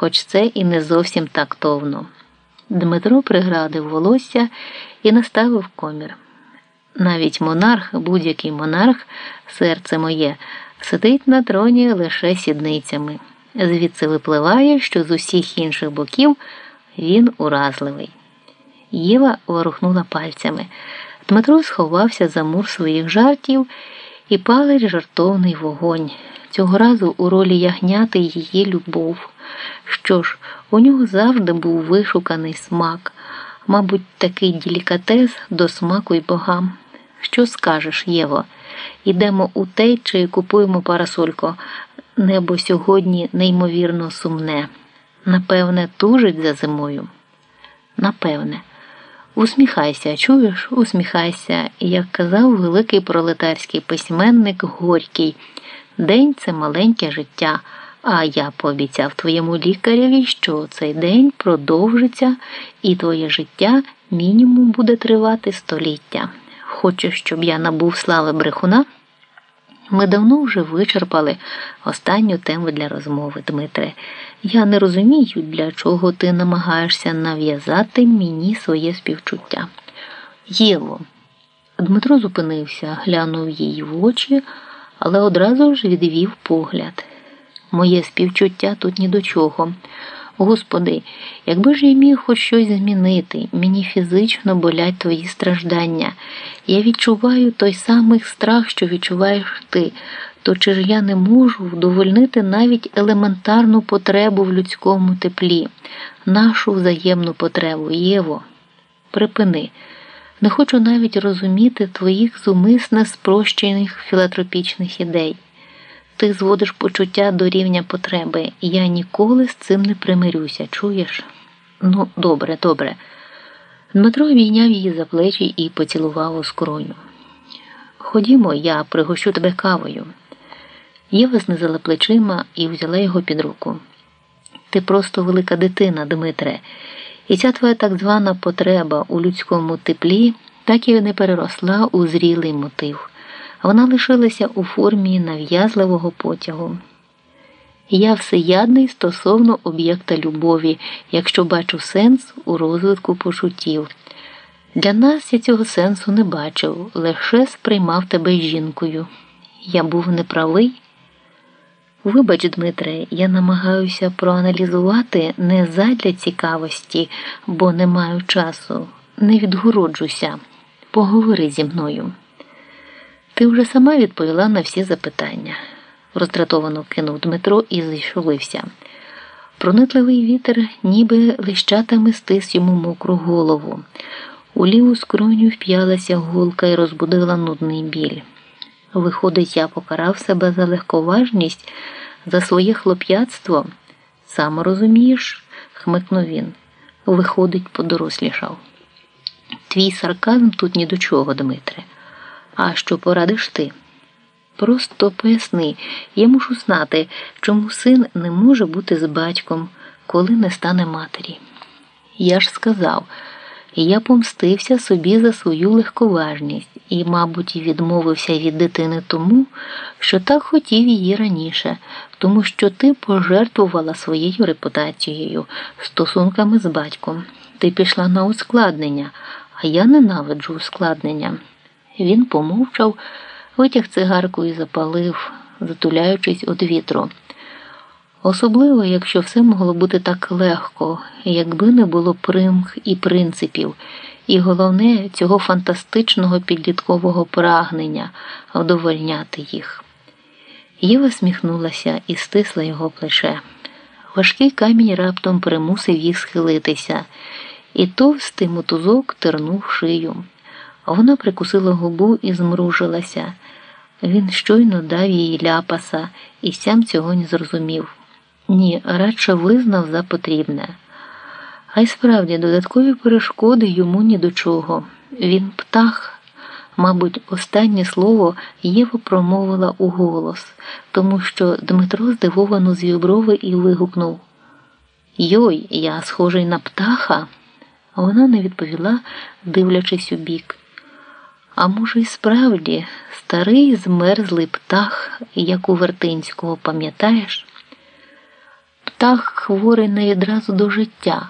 хоч це і не зовсім тактовно. Дмитро приградив волосся і наставив комір. Навіть монарх, будь-який монарх, серце моє, сидить на троні лише сідницями. Звідси випливає, що з усіх інших боків він уразливий. Єва ворухнула пальцями. Дмитро сховався за мур своїх жартів і палить жартовний вогонь. Цього разу у ролі ягняти її любов. Що ж, у нього завжди був вишуканий смак, мабуть, такий делікатес до смаку й богам. Що скажеш, Єво? Ідемо у тей чи купуємо парасолько. Небо сьогодні неймовірно сумне. Напевне, тужить за зимою. Напевне. Усміхайся, чуєш, усміхайся, як казав великий пролетарський письменник Горький. День це маленьке життя. А я пообіцяв твоєму лікареві, що цей день продовжиться, і твоє життя мінімум буде тривати століття. Хочеш, щоб я набув слави брехуна? Ми давно вже вичерпали останню тему для розмови, Дмитре. Я не розумію, для чого ти намагаєшся нав'язати мені своє співчуття. Єво. Дмитро зупинився, глянув їй в очі, але одразу ж відвів погляд. Моє співчуття тут ні до чого. Господи, якби ж я міг хоч щось змінити, мені фізично болять твої страждання. Я відчуваю той самий страх, що відчуваєш ти, то чи ж я не можу вдовольнити навіть елементарну потребу в людському теплі, нашу взаємну потребу, Єво. Припини. Не хочу навіть розуміти твоїх зумисне спрощених філантропічних ідей. Ти зводиш почуття до рівня потреби, я ніколи з цим не примирюся, чуєш? Ну, добре, добре. Дмитро обійняв її за плечі і поцілував у скроню. Ходімо, я пригощу тебе кавою. Єва знизила плечима і взяла його під руку. Ти просто велика дитина, Дмитре, і ця твоя так звана потреба у людському теплі так і не переросла у зрілий мотив. Вона лишилася у формі нав'язливого потягу. Я всеядний стосовно об'єкта любові, якщо бачу сенс у розвитку почуттів. Для нас я цього сенсу не бачив, лише сприймав тебе жінкою. Я був неправий. Вибач, Дмитре, я намагаюся проаналізувати не задля цікавості, бо не маю часу. Не відгороджуся. Поговори зі мною. Ти вже сама відповіла на всі запитання, роздратовано кинув Дмитро і зійшовився. Пронитливий вітер, ніби лищатами стис йому мокру голову. У ліву скроню вп'ялася голка і розбудила нудний біль. Виходить, я покарав себе за легковажність, за своє хлоп'ятство. Сам розумієш, хмикнув він. Виходить, подорослішав. Твій сарказм тут ні до чого, Дмитре. А що порадиш ти? Просто поясни, я мушу знати, чому син не може бути з батьком, коли не стане матері. Я ж сказав, я помстився собі за свою легковажність і, мабуть, відмовився від дитини тому, що так хотів її раніше, тому що ти пожертвувала своєю репутацією, стосунками з батьком. Ти пішла на ускладнення, а я ненавиджу ускладнення. Він помовчав, витяг цигарку і запалив, затуляючись від вітру. Особливо, якщо все могло бути так легко, якби не було примх і принципів, і головне цього фантастичного підліткового прагнення вдовольняти їх. Єва сміхнулася і стисла його плече. Важкий камінь раптом примусив їх схилитися, і товстий мотузок тернув шию. Вона прикусила губу і змружилася. Він щойно дав їй ляпаса і сам цього не зрозумів. Ні, радше визнав за потрібне. А й справді додаткові перешкоди йому ні до чого. Він птах, мабуть, останнє слово Єва промовила у голос, тому що Дмитро здивовано звів брови і вигукнув Йой, я схожий на птаха. Вона не відповіла, дивлячись у бік. А може, й справді старий змерзлий птах, як у Вертинського, пам'ятаєш? птах хворий не відразу до життя,